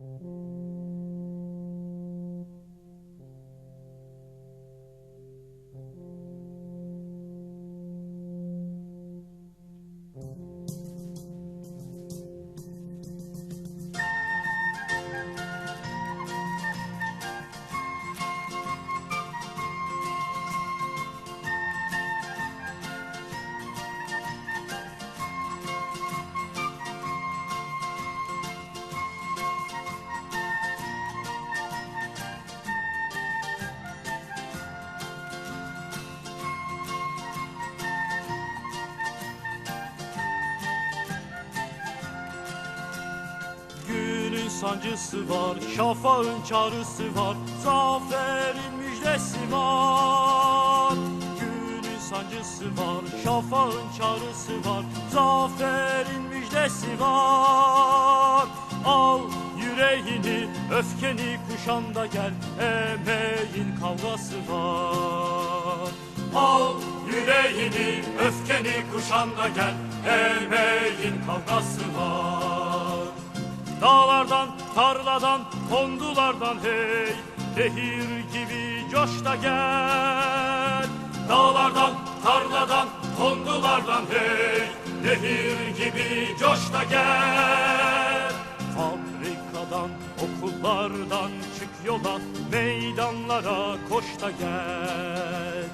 Günün sancısı var, şafağın çağrısı var, zaferin müjdesi var. Günün sancısı var, şafağın çağrısı var, zaferin müjdesi var. Al yüreğini, öfkeni kuşanda gel, emeğin kavgası var. Al yüreğini, öfkeni kuşanda gel, emeğin kavgası var. Dağlardan, tarladan, kondulardan hey Nehir gibi coş da gel. Dağlardan, tarladan, kondulardan hey Nehir gibi coş da gel. Fabrikadan, okullardan çık yola Meydanlara koş da gel.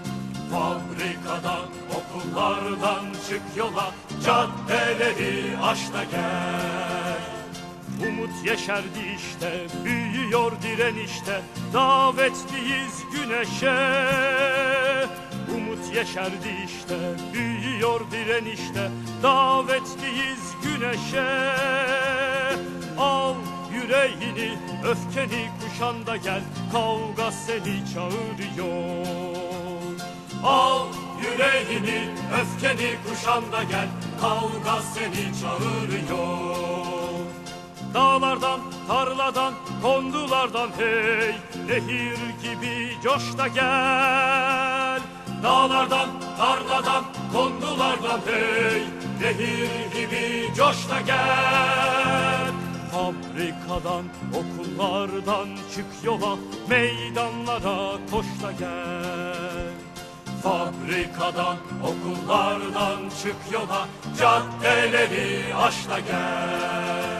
Fabrikadan, okullardan çık yola Caddeleri aş da gel Umut yeşerdi işte, büyüyor direnişte, davetliyiz güneşe. Umut yeşerdi işte, büyüyor direnişte, davetliyiz güneşe. Al yüreğini, öfkeni kuşanda gel, kavga seni çağırıyor. Al yüreğini, öfkeni kuşanda gel, kavga seni çağırıyor. Dağlardan, tarladan, kondulardan hey Nehir gibi coş da gel. Dağlardan, tarladan, kondulardan hey Nehir gibi coş da gel. Fabrikadan, okullardan çık yola Meydanlara koş da gel. Fabrikadan, okullardan çık yola Caddeleri aş da gel